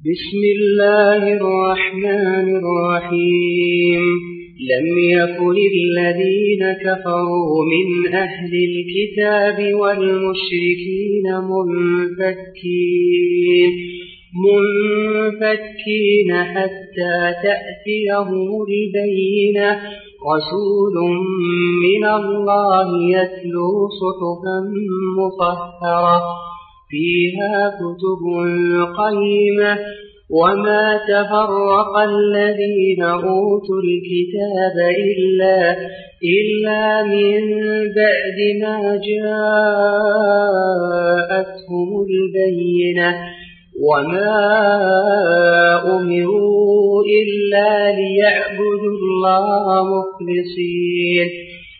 بسم الله الرحمن الرحيم. لم يكن الذين كفروا من أهل الكتاب والمشركين منفكين. منفكين حتى تأتيهم البينة. رسول من الله يتلو صحفا مطهرة. فيها كتب قيمة وما تفرق الذين أوتوا الكتاب إلا إلا من بعد ما جاءتهم البينة. وما أمروا إلا ليعبدوا الله مخلصين.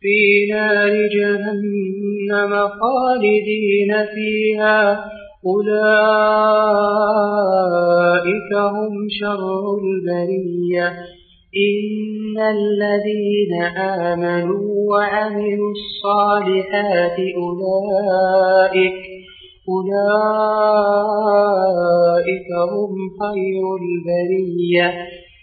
في نار جهنم خالدين فيها. أولئك هم شر البرية. إن الذين آمنوا وعملوا الصالحات أولئك أولئك هم خير البرية.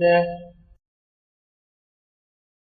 دە